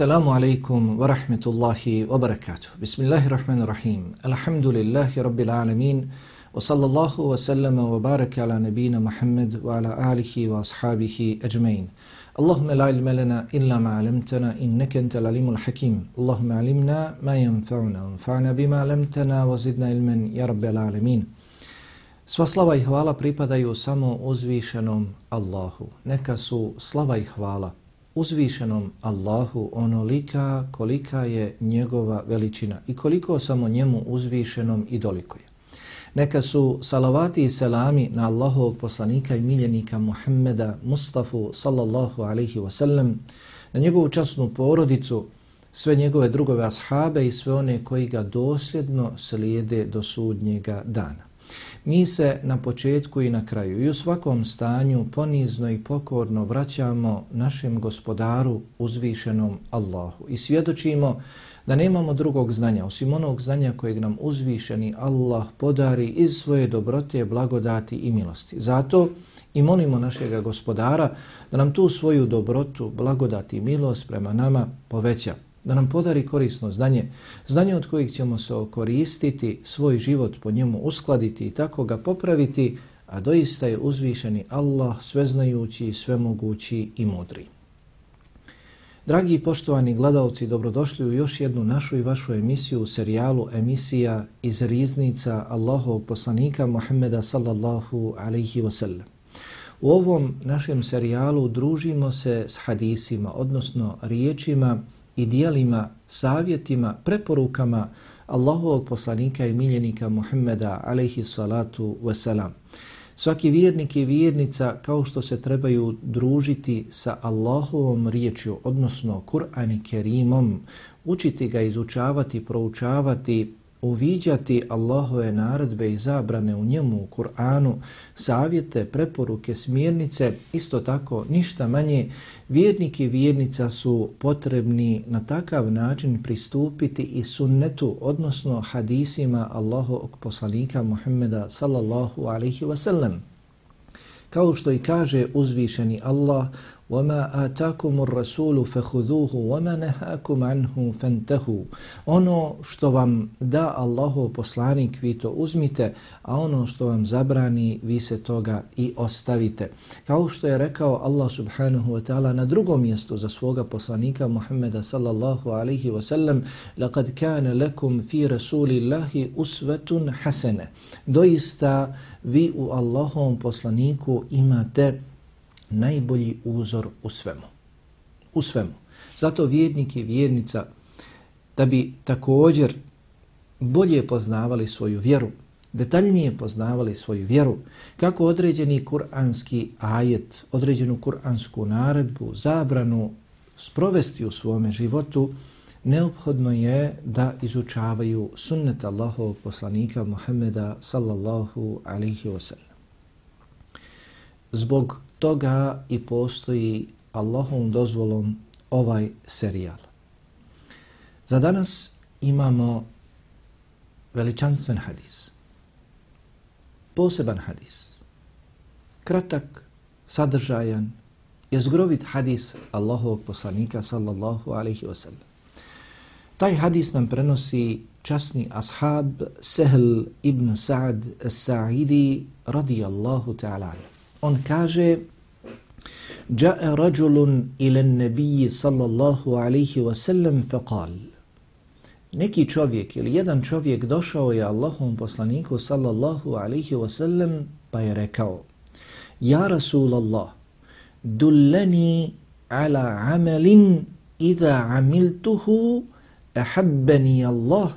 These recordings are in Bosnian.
Assalamu alaikum wa rahmetullahi wa barakatuh. Bismillahirrahmanirrahim. Alhamdulillahi rabbil alamin. Wa sallallahu wa sallama wa baraka ala nabina Muhammad wa ala alihi wa ashabihi ajmain. Allahumma la ilma lana illa ma alamtana innaka antal alimul hakim. Allahumma alimna ma yanfa'una wanfa'na bima alamtana wa zidna ilman ya rabbil alamin. Sva slava i hvala pripadaju samo uzvišenom Allahu. Neka su slava i hvala uzvišenom Allahu onolika kolika je njegova veličina i koliko samo njemu uzvišenom i dolikuje. Neka su salavati i selami na Allahovog poslanika i miljenika Muhammeda Mustafa sallallahu alaihi wasallam, na njegovu časnu porodicu, sve njegove drugove ashabe i sve one koji ga dosljedno slijede do sudnjega dana. Mi se na početku i na kraju i u svakom stanju ponizno i pokorno vraćamo našem gospodaru uzvišenom Allahu i svjedočimo da nemamo drugog znanja osim onog znanja kojeg nam uzvišeni Allah podari iz svoje dobrote, blagodati i milosti. Zato i molimo našega gospodara da nam tu svoju dobrotu, blagodati i milost prema nama poveća da nam podari korisno znanje, znanje od kojih ćemo se koristiti, svoj život po njemu uskladiti i tako ga popraviti, a doista je uzvišeni Allah sveznajući, svemogući i mudri. Dragi i poštovani gledalci, dobrodošli u još jednu našu i vašu emisiju u serijalu emisija iz riznica Allahovog poslanika Muhammeda sallallahu alaihi wasallam. U ovom našem serijalu družimo se s hadisima, odnosno riječima i dijelima, savjetima, preporukama Allahovog poslanika i miljenika Muhammeda alaihi salatu wasalam. Svaki vjernik i vjernica kao što se trebaju družiti sa Allahovom riječju, odnosno Kur'an i Kerimom, učiti ga, izučavati, proučavati, uviđati Allahove naredbe i zabrane u njemu, u Kur'anu, savjete, preporuke, smjernice, isto tako ništa manje, vjernik i vjernica su potrebni na takav način pristupiti i sunnetu, odnosno hadisima Allahovog poslanika Muhammeda sallallahu alaihi wasallam. Kao što i kaže uzvišeni Allah, وَمَا آتَاكُمُ الرَّسُولُ فَخُذُوهُ وَمَا نَهَاكُمْ عَنْهُ فَانْتَهُ Ono što vam da Allahov poslanik, vi to uzmite, a ono što vam zabrani, vi se toga i ostavite. Kao što je rekao Allah subhanahu wa ta'ala na drugom mjestu za svoga poslanika Muhammeda sallallahu alaihi wa sallam لَقَدْ كَانَ لَكُمْ فِي رَسُولِ اللَّهِ أُسْوَةٌ حَسَنَ Doista vi u Allahovom poslaniku imate najbolji uzor u svemu. U svemu. Zato vjernik i vjernica da bi također bolje poznavali svoju vjeru, detaljnije poznavali svoju vjeru, kako određeni kuranski ajet, određenu kuransku naredbu, zabranu sprovesti u svome životu, neophodno je da izučavaju sunnet Allahovog poslanika Muhammeda sallallahu alihi wasallam. Zbog toga i postoji Allahom dozvolom ovaj serijal. Za danas imamo veličanstven hadis. Poseban hadis. Kratak, sadržajan, je zgrovit hadis Allahovog poslanika sallallahu alaihi wasallam. Taj hadis nam prenosi časni ashab Sehl ibn Sa'd as-Sa'idi radijallahu ta'ala. On kaže Ja'a rajulun ila an-nabiy sallallahu alayhi wa sallam faqal. Neki čovjek ili jedan čovjek došao je Allahovom poslaniku sallallahu alayhi wa sallam pa je rekao Ja Rasulallah dullani ala amalin idha amiltuhu ahabbani Allah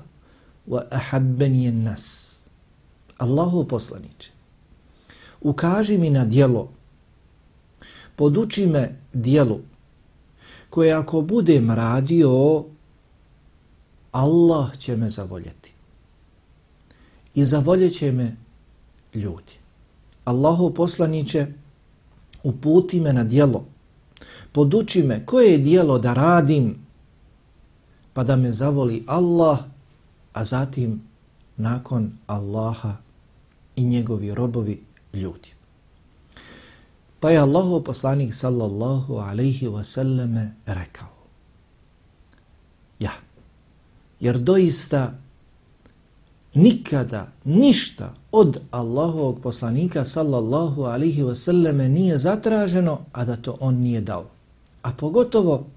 wa ahabbani an-nas. Allahu poslanici ukaži mi na dijelo poduči me dijelu koje ako budem radio, Allah će me zavoljeti. I zavoljet će me ljudi. Allahu poslaniće, uputi me na dijelo. Poduči me koje je dijelo da radim, pa da me zavoli Allah, a zatim nakon Allaha i njegovi robovi ljudi. Pa je Allahov poslanik sallallahu alaihi wa rekao rekao Jer doista nikada ništa od Allahovog poslanika sallallahu alaihi wasallam nije zatraženo, a da to on nije dao. A pogotovo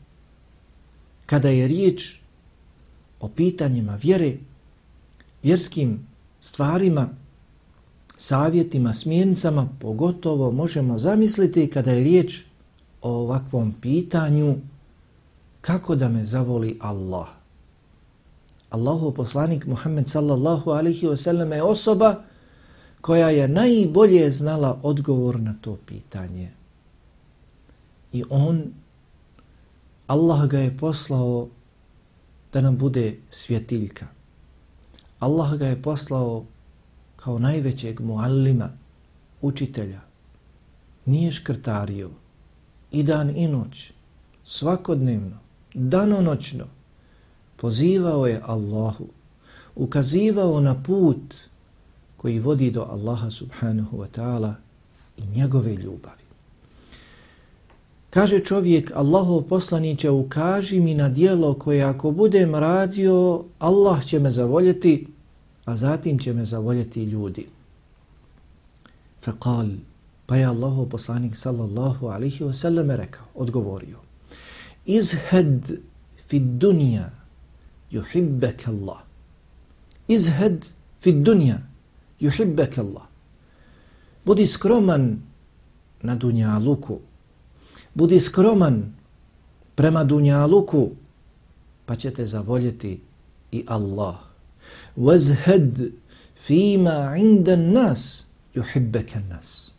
kada je riječ o pitanjima vjere, vjerskim stvarima, savjetima, smjernicama, pogotovo možemo zamisliti kada je riječ o ovakvom pitanju kako da me zavoli Allah. Allahov poslanik Muhammed sallallahu alihi wasallam je osoba koja je najbolje znala odgovor na to pitanje. I on, Allah ga je poslao da nam bude svjetiljka. Allah ga je poslao kao najvećeg muallima, učitelja. Nije škrtario i dan i noć, svakodnevno, danonoćno, pozivao je Allahu, ukazivao na put koji vodi do Allaha subhanahu wa ta'ala i njegove ljubavi. Kaže čovjek, Allahov poslaniće, ukaži mi na dijelo koje ako budem radio, Allah će me zavoljeti, a zatim će me zavoljeti ljudi. Fekal, pa je Allaho poslanik sallallahu alihi wasallam rekao, odgovorio, izhed fi dunja juhibbek Allah. Izhed fi dunja juhibbek Allah. Budi skroman na dunjaluku, budi skroman prema dunjaluku, pa će te zavoljeti i Allah. Wazhed fima inda nas يُحِبَّكَ النَّاسِ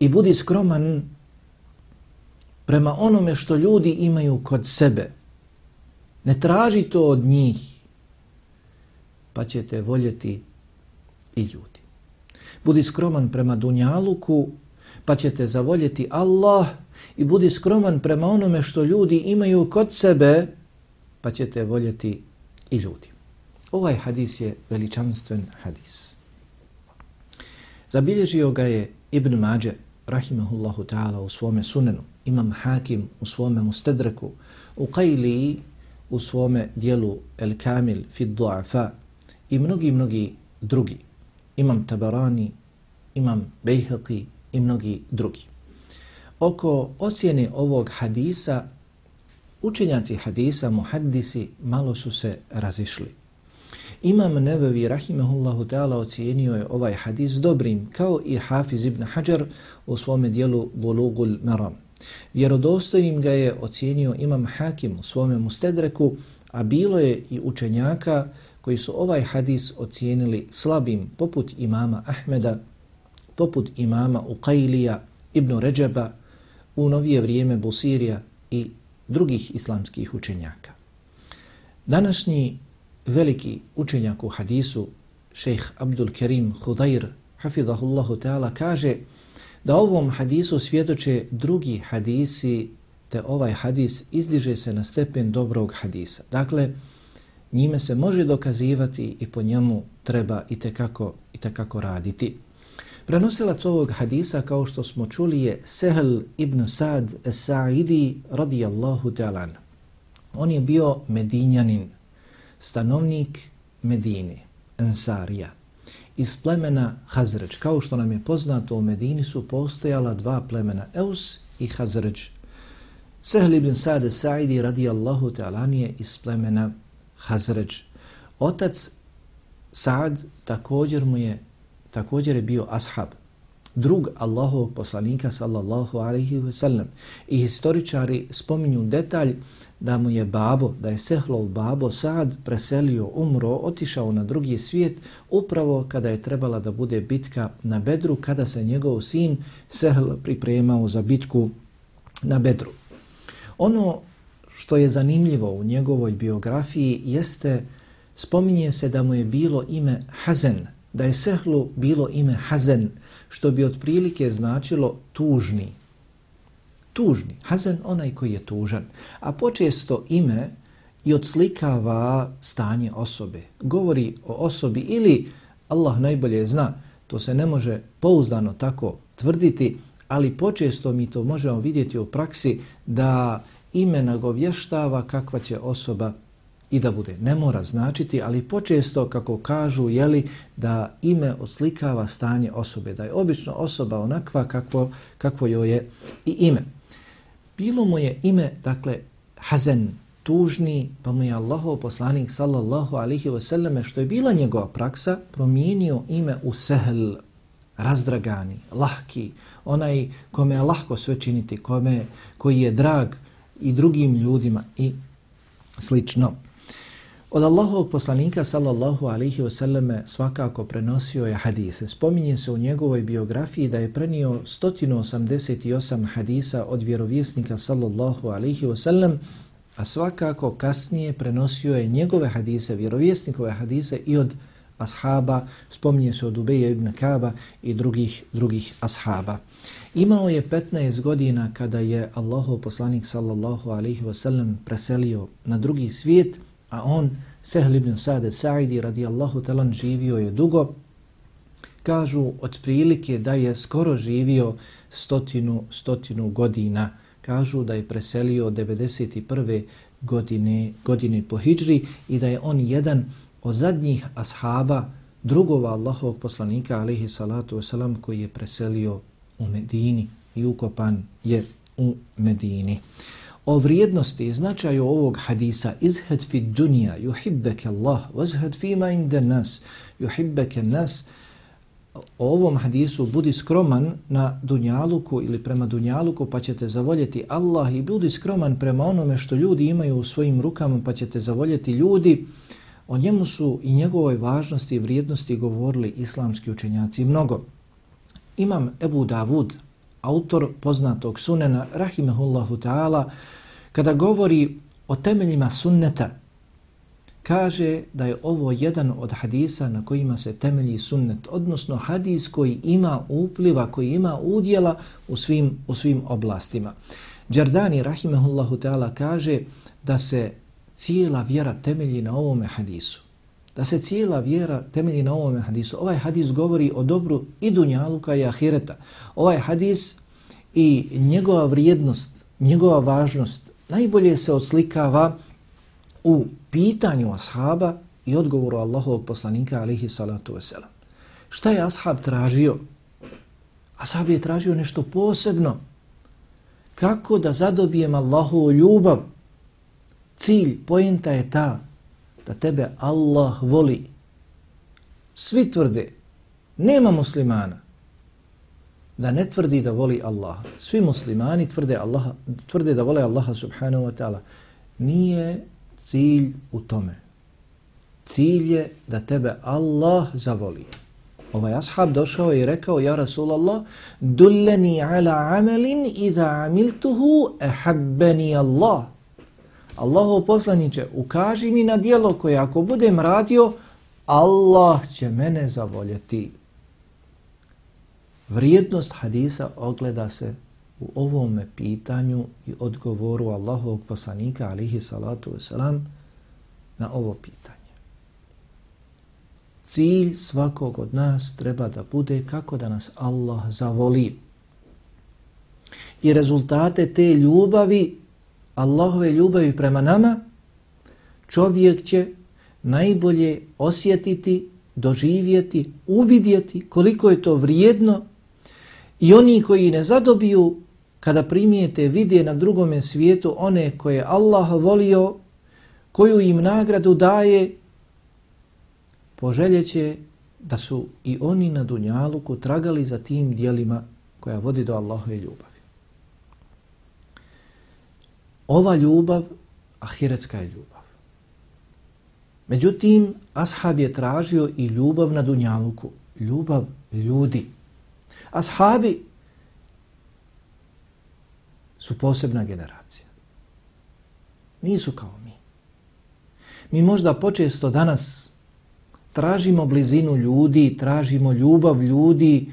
I budi skroman prema onome što ljudi imaju kod sebe. Ne traži to od njih, pa će te voljeti i ljudi. Budi skroman prema dunjaluku, pa će te zavoljeti Allah i budi skroman prema onome što ljudi imaju kod sebe, pa će te voljeti i ljudi. Ovaj hadis je veličanstven hadis. Zabilježio ga je Ibn Mađe, rahimahullahu ta'ala, u svome sunenu, imam Hakim u svome mustedreku, u Qajli u svome dijelu El Kamil fi Du'afa i mnogi, mnogi drugi. Imam Tabarani, imam Bejhaqi i mnogi drugi. Oko ocjene ovog hadisa, učenjaci hadisa, muhaddisi, malo su se razišli. Imam Nebevi, rahimehullahu ta'ala, ocijenio je ovaj hadis dobrim, kao i Hafiz ibn Hajar u svome dijelu Bulugul Maram. Vjerodostojnim ga je ocijenio imam Hakim u svome mustedreku, a bilo je i učenjaka koji su ovaj hadis ocijenili slabim, poput imama Ahmeda, poput imama Uqailija, Ibn Ređeba, u novije vrijeme Busirija i drugih islamskih učenjaka. Današnji veliki učenjak u hadisu, šejh Abdul Kerim Hudair, hafidahullahu ta'ala, kaže da ovom hadisu svjedoče drugi hadisi, te ovaj hadis izdiže se na stepen dobrog hadisa. Dakle, njime se može dokazivati i po njemu treba i tekako, i tekako raditi. Prenosilac ovog hadisa, kao što smo čuli, je Sehl ibn Sa'd Sa'idi radijallahu ta'ala. On je bio medinjanin, stanovnik Medine, Ensarija iz plemena Hazređ. Kao što nam je poznato, u Medini su postojala dva plemena, Eus i Hazređ. Sehl ibn Sa'de Sa'idi radijallahu ta'ala nije iz plemena Hazređ. Otac Sa'd također mu je, također je bio ashab, drug Allahovog poslanika sallallahu alaihi ve sellem. I historičari spominju detalj da mu je babo, da je Sehlov babo Sad preselio, umro, otišao na drugi svijet upravo kada je trebala da bude bitka na Bedru, kada se njegov sin Sehl pripremao za bitku na Bedru. Ono što je zanimljivo u njegovoj biografiji jeste, spominje se da mu je bilo ime Hazen, da je Sehlu bilo ime Hazen, što bi otprilike značilo tužni, tužni. Hazen onaj koji je tužan. A počesto ime i odslikava stanje osobe. Govori o osobi ili Allah najbolje zna, to se ne može pouzdano tako tvrditi, ali počesto mi to možemo vidjeti u praksi da ime nagovještava kakva će osoba i da bude. Ne mora značiti, ali počesto, kako kažu, jeli, da ime oslikava stanje osobe, da je obično osoba onakva kakvo, kakvo joj je i ime. Bilo mu je ime, dakle, Hazen, tužni, pa mu je Allahov poslanik, sallallahu alihi wasallame, što je bila njegova praksa, promijenio ime u Sehl, razdragani, lahki, onaj kome je lahko sve činiti, kome, koji je drag i drugim ljudima i slično. Od Allahovog poslanika sallallahu alaihi wasallam svakako prenosio je hadise. Spominje se u njegovoj biografiji da je prenio 188 hadisa od vjerovjesnika sallallahu alaihi wasallam, a svakako kasnije prenosio je njegove hadise, vjerovjesnikove hadise i od ashaba, spominje se od Ubeja ibn Kaba i drugih drugih ashaba. Imao je 15 godina kada je Allahov poslanik sallallahu alaihi wasallam preselio na drugi svijet, a on, Sehl ibn Sa'de Sa'idi radijallahu talan, živio je dugo. Kažu otprilike da je skoro živio stotinu, stotinu godina. Kažu da je preselio 91. godine, godine po hijđri i da je on jedan od zadnjih ashaba drugova Allahovog poslanika alaihi salatu wasalam koji je preselio u Medini i ukopan je u Medini o vrijednosti i značaju ovog hadisa izhed fi dunja juhibbeke Allah vazhed fima inde nas juhibbeke nas o ovom hadisu budi skroman na dunjaluku ili prema dunjaluku pa ćete zavoljeti Allah i budi skroman prema onome što ljudi imaju u svojim rukama pa ćete zavoljeti ljudi. O njemu su i njegovoj važnosti i vrijednosti govorili islamski učenjaci mnogo. Imam Ebu Davud autor poznatog sunena, rahimahullahu ta'ala, kada govori o temeljima sunneta, kaže da je ovo jedan od hadisa na kojima se temelji sunnet, odnosno hadis koji ima upliva, koji ima udjela u svim, u svim oblastima. Đardani, rahimahullahu ta'ala, kaže da se cijela vjera temelji na ovome hadisu. Da se cijela vjera temelji na ovome hadisu. Ovaj hadis govori o dobru i dunjaluka i ahireta. Ovaj hadis i njegova vrijednost, njegova važnost najbolje se odslikava u pitanju ashaba i odgovoru Allahovog poslanika alihi salatu veselam. Šta je ashab tražio? Ashab je tražio nešto posebno. Kako da zadobijem Allahovu ljubav? Cilj, pojenta je ta da tebe Allah voli. Svi tvrde, nema muslimana da ne tvrdi da voli Allaha. Svi muslimani tvrde, Allaha, tvrde da vole Allaha subhanahu wa ta'ala. Nije cilj u tome. Cilj je da tebe Allah zavoli. Ovaj ashab došao i rekao, ja Rasulallah, dulleni ala amelin iza amiltuhu ehabbeni Allah. Allahov poslaniće, ukaži mi na dijelo koje ako budem radio, Allah će mene zavoljeti. Vrijednost hadisa ogleda se u ovome pitanju i odgovoru Allahovog poslanika alihi salatu wasalam na ovo pitanje. Cilj svakog od nas treba da bude kako da nas Allah zavoli. I rezultate te ljubavi, Allahove ljubavi prema nama, čovjek će najbolje osjetiti, doživjeti, uvidjeti koliko je to vrijedno I oni koji ne zadobiju, kada primijete vide na drugome svijetu one koje Allah volio, koju im nagradu daje, poželjeće da su i oni na Dunjaluku tragali za tim dijelima koja vodi do Allahove ljubavi. Ova ljubav, ahiretska je ljubav. Međutim, Ashab je tražio i ljubav na Dunjaluku, ljubav ljudi. Ashabi su posebna generacija. Nisu kao mi. Mi možda počesto danas tražimo blizinu ljudi, tražimo ljubav ljudi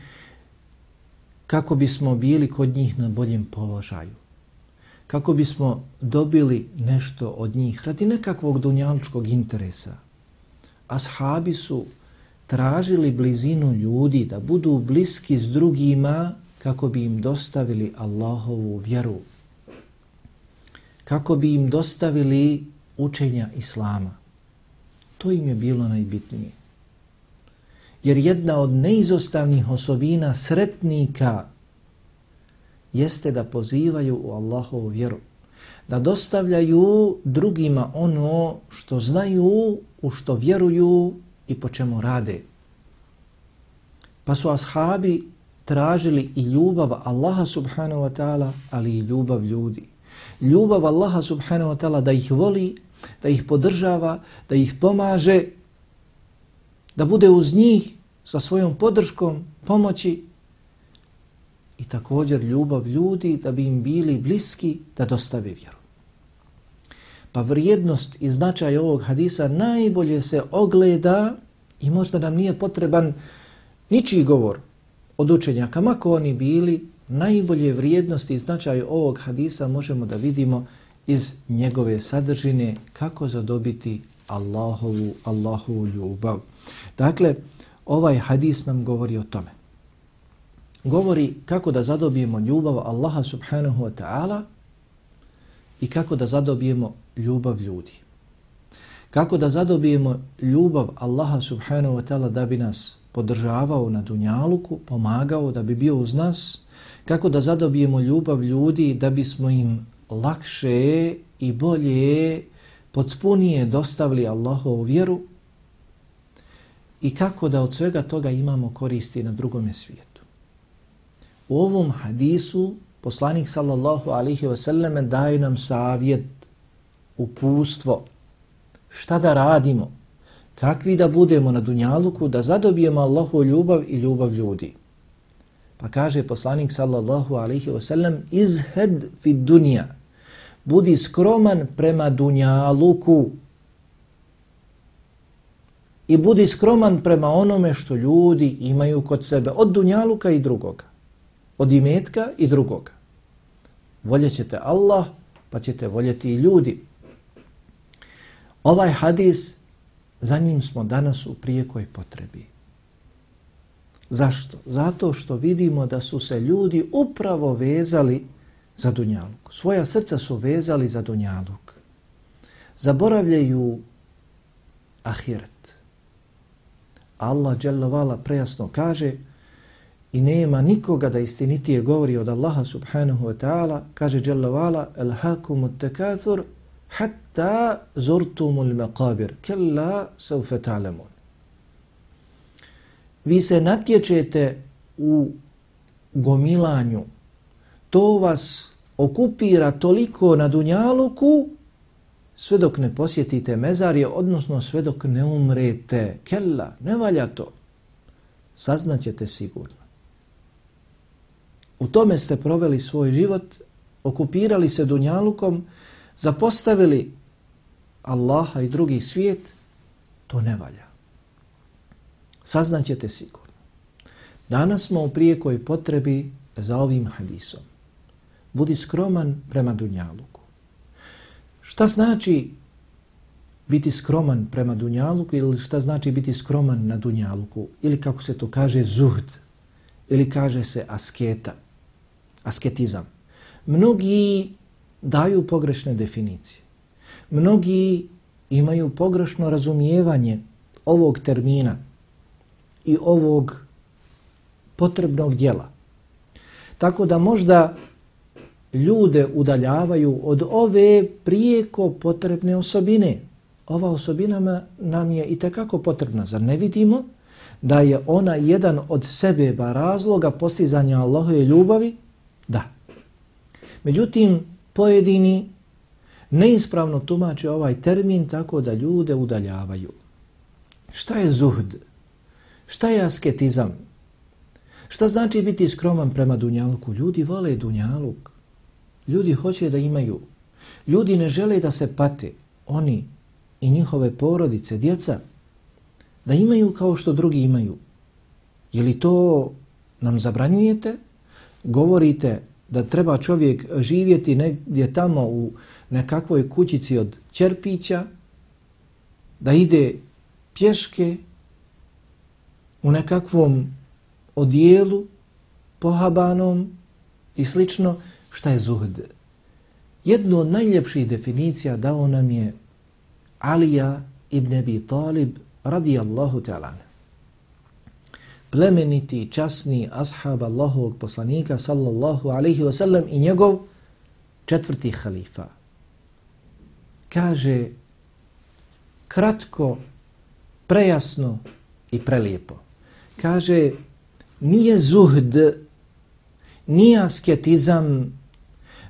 kako bismo bili kod njih na boljem položaju. Kako bismo dobili nešto od njih radi nekakvog dunjaličkog interesa. Ashabi su tražili blizinu ljudi, da budu bliski s drugima kako bi im dostavili Allahovu vjeru. Kako bi im dostavili učenja Islama. To im je bilo najbitnije. Jer jedna od neizostavnih osobina sretnika jeste da pozivaju u Allahovu vjeru. Da dostavljaju drugima ono što znaju, u što vjeruju i po čemu rade. Pa su ashabi tražili i ljubav Allaha subhanahu wa ta'ala, ali i ljubav ljudi. Ljubav Allaha subhanahu wa ta'ala da ih voli, da ih podržava, da ih pomaže, da bude uz njih sa svojom podrškom, pomoći i također ljubav ljudi da bi im bili bliski da dostave vjeru. Pa vrijednost i značaj ovog hadisa najbolje se ogleda i možda nam nije potreban ničiji govor od učenjaka, mako oni bili, najbolje vrijednosti i značaj ovog hadisa možemo da vidimo iz njegove sadržine kako zadobiti Allahovu, Allahovu ljubav. Dakle, ovaj hadis nam govori o tome. Govori kako da zadobijemo ljubav Allaha subhanahu wa ta'ala i kako da zadobijemo ljubav ljudi. Kako da zadobijemo ljubav Allaha subhanahu wa ta'ala da bi nas podržavao na dunjaluku, pomagao da bi bio uz nas, kako da zadobijemo ljubav ljudi da bismo im lakše i bolje potpunije dostavili Allahovu vjeru i kako da od svega toga imamo koristi na drugom svijetu. U ovom hadisu poslanik sallallahu alihi wasallam daje nam savjet, upustvo, šta da radimo, kakvi da budemo na dunjaluku, da zadobijemo Allahu ljubav i ljubav ljudi. Pa kaže poslanik sallallahu alihi wasallam, izhed fi dunja, budi skroman prema dunjaluku. I budi skroman prema onome što ljudi imaju kod sebe, od dunjaluka i drugoga, od imetka i drugoga. Voljećete Allah, pa ćete voljeti i ljudi. Ovaj hadis, za njim smo danas u prijekoj potrebi. Zašto? Zato što vidimo da su se ljudi upravo vezali za Dunjaluk. Svoja srca su vezali za Dunjaluk. Zaboravljaju ahiret. Allah dželjavala prejasno kaže i nema nikoga da istinitije govori od Allaha subhanahu wa ta'ala, kaže dželjavala el hakumu tekathur hatta zurtumul maqabir, kella saufe ta'lamun. Vi se natječete u gomilanju, to vas okupira toliko na dunjaluku sve dok ne posjetite mezarje, odnosno sve dok ne umrete. Kella, ne valja to. Saznaćete sigurno. U tome ste proveli svoj život, okupirali se dunjalukom, zapostavili Allaha i drugi svijet, to ne valja. Saznaćete sigurno. Danas smo u prijekoj potrebi za ovim hadisom. Budi skroman prema dunjaluku. Šta znači biti skroman prema dunjaluku ili šta znači biti skroman na dunjaluku? Ili kako se to kaže zuhd ili kaže se asketa, asketizam. Mnogi daju pogrešne definicije. Mnogi imaju pogrešno razumijevanje ovog termina i ovog potrebnog dijela. Tako da možda ljude udaljavaju od ove prijeko potrebne osobine. Ova osobina nam je i kako potrebna. Zar ne vidimo da je ona jedan od sebeba razloga postizanja Allahove ljubavi? Da. Međutim, pojedini neispravno tumače ovaj termin tako da ljude udaljavaju. Šta je zuhd? Šta je asketizam? Šta znači biti skroman prema dunjaluku? Ljudi vole dunjaluk. Ljudi hoće da imaju. Ljudi ne žele da se pate. Oni i njihove porodice, djeca, da imaju kao što drugi imaju. Je li to nam zabranjujete? Govorite da treba čovjek živjeti negdje tamo u nekakvoj kućici od čerpića, da ide pješke u nekakvom odijelu pohabanom i slično, šta je zuhd? Jednu od najljepših definicija dao nam je Alija ibn Abi Talib radijallahu ta'ala. Plemeniti, časni ashab Allahovog poslanika sallallahu alaihi wa sallam i njegov četvrti halifa. Kaže kratko, prejasno i prelijepo. Kaže nije zuhd, nije asketizam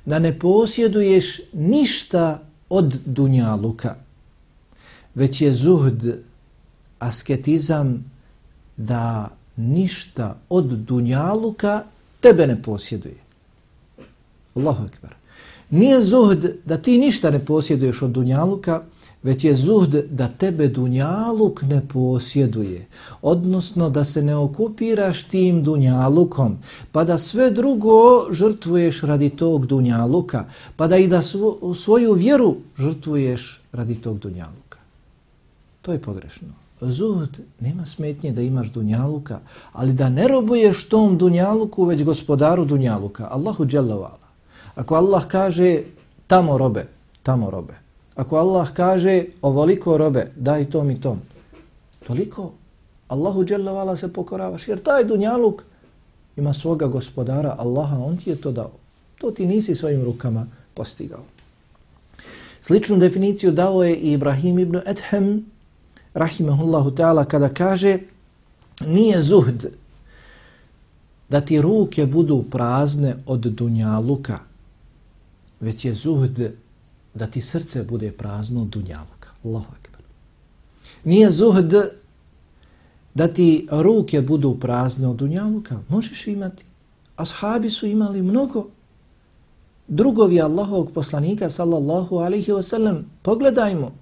da ne posjeduješ ništa od dunjaluka, već je zuhd, asketizam da ništa od dunjaluka tebe ne posjeduje. Allahu akbar. Nije zuhd da ti ništa ne posjeduješ od dunjaluka, već je zuhd da tebe dunjaluk ne posjeduje. Odnosno da se ne okupiraš tim dunjalukom, pa da sve drugo žrtvuješ radi tog dunjaluka, pa da i da svo, svoju vjeru žrtvuješ radi tog dunjaluka. To je pogrešno. Zuhd nema smetnje da imaš dunjaluka, ali da ne robuješ tom dunjaluku, već gospodaru dunjaluka, Allahu dželavala. Ako Allah kaže tamo robe, tamo robe. Ako Allah kaže ovoliko robe, daj tom i tom. Toliko Allahu dželavala se pokoravaš, jer taj dunjaluk ima svoga gospodara Allaha, on ti je to dao. To ti nisi svojim rukama postigao. Sličnu definiciju dao je i Ibrahim ibn Edhem, rahimahullahu ta'ala, kada kaže nije zuhd da ti ruke budu prazne od dunjaluka, već je zuhd da ti srce bude prazno od dunjaluka. Allahu akbar. Nije zuhd da ti ruke budu prazne od dunjaluka. Možeš imati. Ashabi su imali mnogo. Drugovi Allahovog poslanika, sallallahu alaihi wasallam, pogledajmo,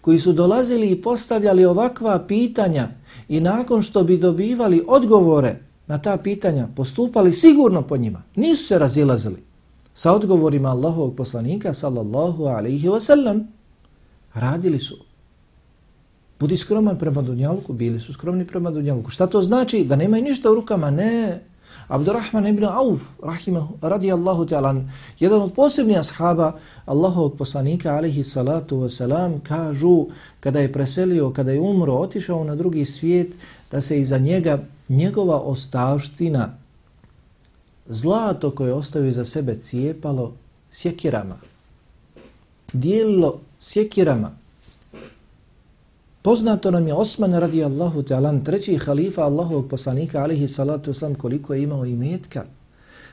koji su dolazili i postavljali ovakva pitanja i nakon što bi dobivali odgovore na ta pitanja, postupali sigurno po njima. Nisu se razilazili sa odgovorima Allahovog poslanika sallallahu alaihi wa sallam radili su. Budi skroman prema Dunjaluku, bili su skromni prema Dunjaluku. Šta to znači? Da nemaju ništa u rukama? Ne. Abdurrahman ibn Auf, rahimahu, radijallahu ta'ala, jedan od posebnih ashaba Allahovog poslanika, alaihi salatu wasalam, kažu kada je preselio, kada je umro, otišao na drugi svijet, da se iza njega njegova ostavština, zlato koje ostavio za sebe cijepalo sjekirama. Dijelilo sjekirama. Poznato nam je Osman radijallahu ta'ala, treći halifa Allahovog poslanika, alihi salatu wasalam, koliko je imao i metka,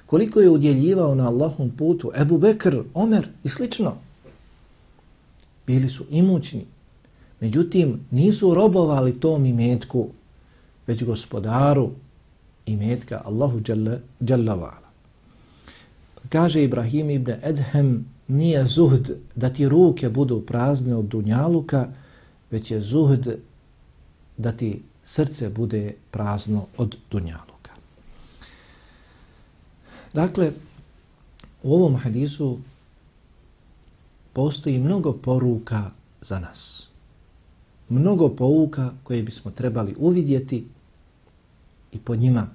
koliko je udjeljivao na Allahom putu, Ebu Bekr, Omer i slično. Bili su imućni. Međutim, nisu robovali tom imetku, već gospodaru, i metka Allahu Jalla, Kaže Ibrahim ibn Edhem, nije zuhd da ti ruke budu prazne od dunjaluka, već je zuhd da ti srce bude prazno od dunjaluka. Dakle, u ovom hadisu postoji mnogo poruka za nas. Mnogo pouka koje bismo trebali uvidjeti i po njima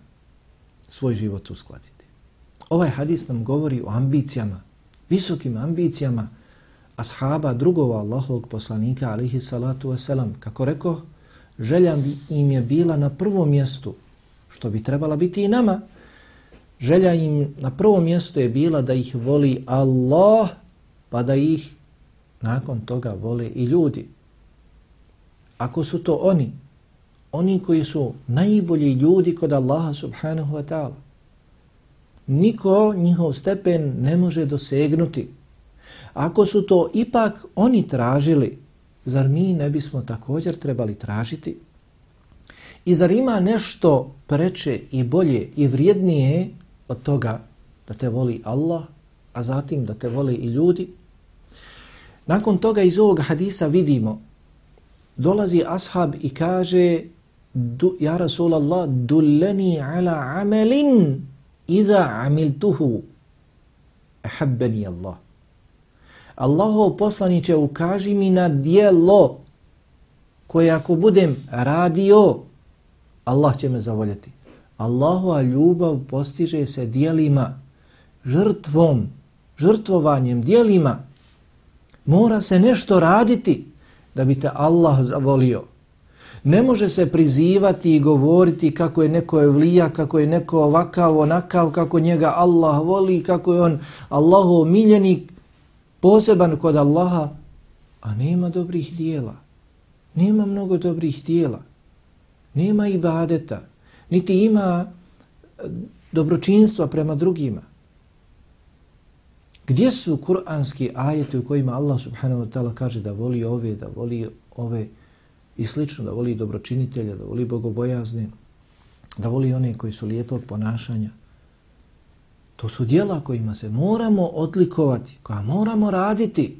svoj život uskladiti. Ovaj hadis nam govori o ambicijama, visokim ambicijama ashaba drugova Allahovog poslanika alihi salatu wasalam. Kako rekao, želja im je bila na prvom mjestu, što bi trebala biti i nama. Želja im na prvom mjestu je bila da ih voli Allah, pa da ih nakon toga vole i ljudi. Ako su to oni, oni koji su najbolji ljudi kod Allaha subhanahu wa ta'ala. Niko njihov stepen ne može dosegnuti. Ako su to ipak oni tražili, zar mi ne bismo također trebali tražiti? I zar ima nešto preče i bolje i vrijednije od toga da te voli Allah, a zatim da te vole i ljudi? Nakon toga iz ovog hadisa vidimo, dolazi ashab i kaže du, ja Rasulallah, dulleni ala amelin iza amiltuhu ahabbeni Allah. Allahov poslaniće ukaži mi na dijelo koje ako budem radio, Allah će me zavoljeti. Allahova ljubav postiže se dijelima, žrtvom, žrtvovanjem, dijelima. Mora se nešto raditi. da bi te Allah zavolio. Ne može se prizivati i govoriti kako je neko evlija, kako je neko ovakav, onakav, kako njega Allah voli, kako je on Allahov miljenik, poseban kod Allaha, a nema dobrih dijela. Nema mnogo dobrih dijela. Nema ibadeta. Niti ima e, dobročinstva prema drugima. Gdje su kuranski ajeti u kojima Allah subhanahu wa ta'ala kaže da voli ove, da voli ove i slično, da voli dobročinitelja, da voli bogobojazne, da voli one koji su lijepog ponašanja. To su dijela kojima se moramo odlikovati, koja moramo raditi,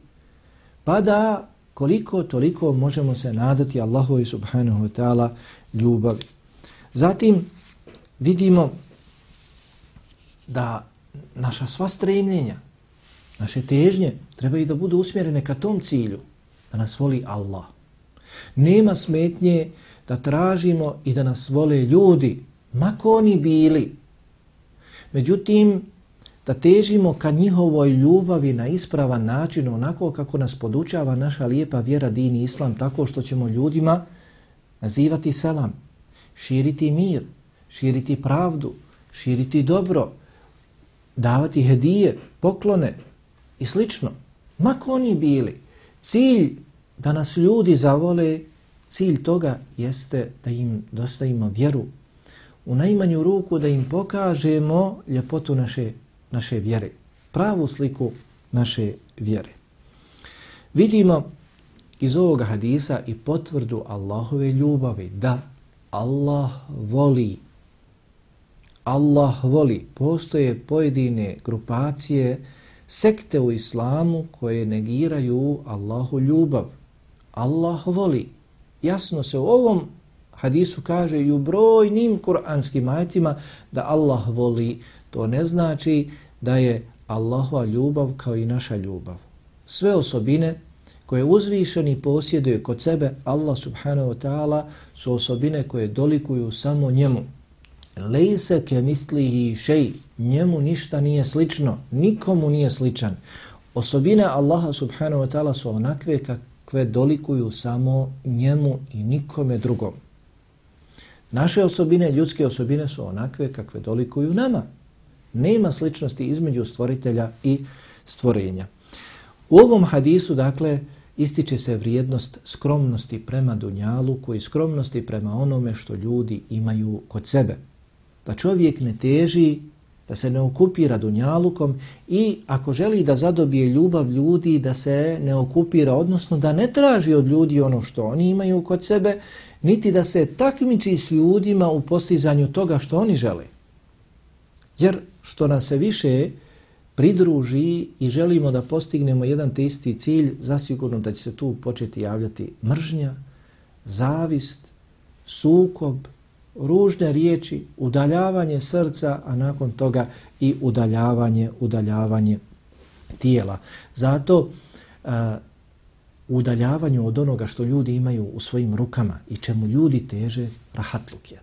pa da koliko toliko možemo se nadati Allahu i subhanahu wa ta'ala ljubavi. Zatim vidimo da naša sva stremljenja, naše težnje treba i da budu usmjerene ka tom cilju, da nas voli Allah. Nema smetnje da tražimo i da nas vole ljudi, mako oni bili. Međutim, da težimo ka njihovoj ljubavi na ispravan način, onako kako nas podučava naša lijepa vjera dini islam, tako što ćemo ljudima nazivati selam, širiti mir, širiti pravdu, širiti dobro, davati hedije, poklone i slično. Mako oni bili, cilj da nas ljudi zavole, cilj toga jeste da im dostavimo vjeru, u najmanju ruku da im pokažemo ljepotu naše, naše vjere, pravu sliku naše vjere. Vidimo iz ovoga hadisa i potvrdu Allahove ljubavi da Allah voli Allah voli. Postoje pojedine grupacije, sekte u islamu koje negiraju Allahu ljubav. Allah voli. Jasno se u ovom hadisu kaže i u brojnim kuranskim ajetima da Allah voli. To ne znači da je Allahova ljubav kao i naša ljubav. Sve osobine koje uzvišeni posjeduje kod sebe Allah subhanahu wa ta'ala su osobine koje dolikuju samo njemu. Lejse ke mislihi šej, njemu ništa nije slično, nikomu nije sličan. Osobine Allaha subhanahu wa ta'ala su onakve kakve dolikuju samo njemu i nikome drugom. Naše osobine, ljudske osobine su onakve kakve dolikuju nama. Nema sličnosti između stvoritelja i stvorenja. U ovom hadisu, dakle, ističe se vrijednost skromnosti prema dunjalu koji skromnosti prema onome što ljudi imaju kod sebe. Da čovjek ne teži, da se ne okupira dunjalukom i ako želi da zadobije ljubav ljudi, da se ne okupira, odnosno da ne traži od ljudi ono što oni imaju kod sebe, niti da se takmiči s ljudima u postizanju toga što oni žele. Jer što nas se više pridruži i želimo da postignemo jedan te isti cilj, zasigurno da će se tu početi javljati mržnja, zavist, sukob, ružne riječi, udaljavanje srca, a nakon toga i udaljavanje, udaljavanje tijela. Zato u udaljavanju od onoga što ljudi imaju u svojim rukama i čemu ljudi teže, rahatluk je.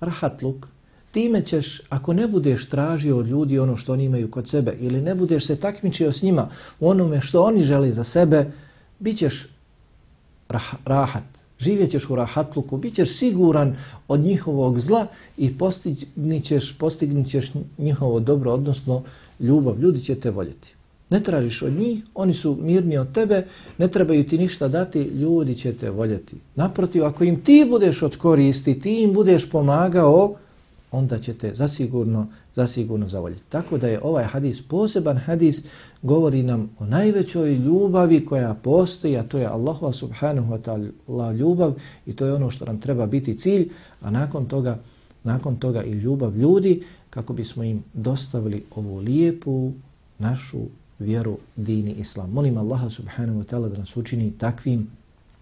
Rahatluk, time ćeš, ako ne budeš tražio od ljudi ono što oni imaju kod sebe ili ne budeš se takmičio s njima u onome što oni žele za sebe, bit ćeš rah, rahat, živjet ćeš u rahatluku, bit ćeš siguran od njihovog zla i postignićeš, postignićeš njihovo dobro, odnosno ljubav. Ljudi će te voljeti. Ne tražiš od njih, oni su mirni od tebe, ne trebaju ti ništa dati, ljudi će te voljeti. Naprotiv, ako im ti budeš od koristi, ti im budeš pomagao, onda će te zasigurno, zasigurno zavoljeti. Tako da je ovaj hadis poseban hadis, govori nam o najvećoj ljubavi koja postoji, a to je Allahu subhanahu wa ta'ala ljubav i to je ono što nam treba biti cilj, a nakon toga, nakon toga i ljubav ljudi kako bismo im dostavili ovu lijepu našu vjeru dini islam. Molim Allaha subhanahu wa ta'ala da nas učini takvim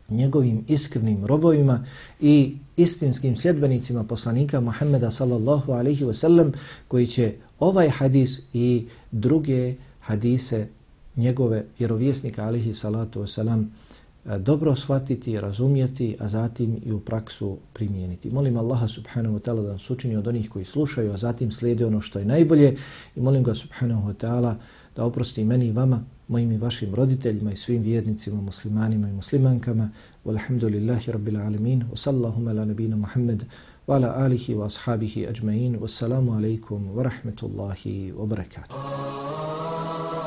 njegovim iskrenim robovima i istinskim sljedbenicima poslanika Muhammeda sallallahu alaihi wa sallam koji će ovaj hadis i druge hadise njegove vjerovjesnika alaihi salatu wa sallam dobro shvatiti, razumjeti, a zatim i u praksu primijeniti. Molim Allaha subhanahu wa ta'ala da nas učini od onih koji slušaju, a zatim slijede ono što je najbolje i molim ga subhanahu wa ta'ala da oprosti meni i vama mojim i vašim roditeljima i svim vjernicima, muslimanima i muslimankama. Walhamdulillahi rabbil alamin. Wa sallahuma ala nabina Muhammad wa ala alihi wa ashabihi ajma'in. Wassalamu alaikum wa rahmetullahi wa barakatuh.